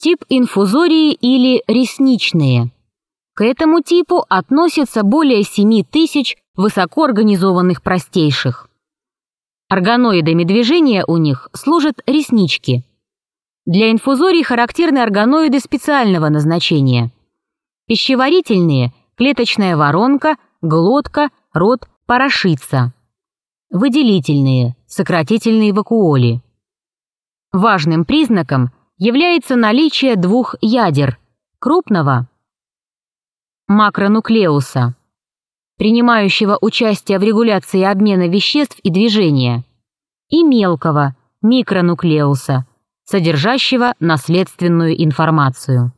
Тип инфузории или ресничные. К этому типу относятся более 7 тысяч высокоорганизованных простейших. Органоидами движения у них служат реснички. Для инфузорий характерны органоиды специального назначения. Пищеварительные – клеточная воронка, глотка, рот, порошица. Выделительные – сократительные вакуоли. Важным признаком является наличие двух ядер – крупного макронуклеуса, принимающего участие в регуляции обмена веществ и движения, и мелкого микронуклеуса, содержащего наследственную информацию.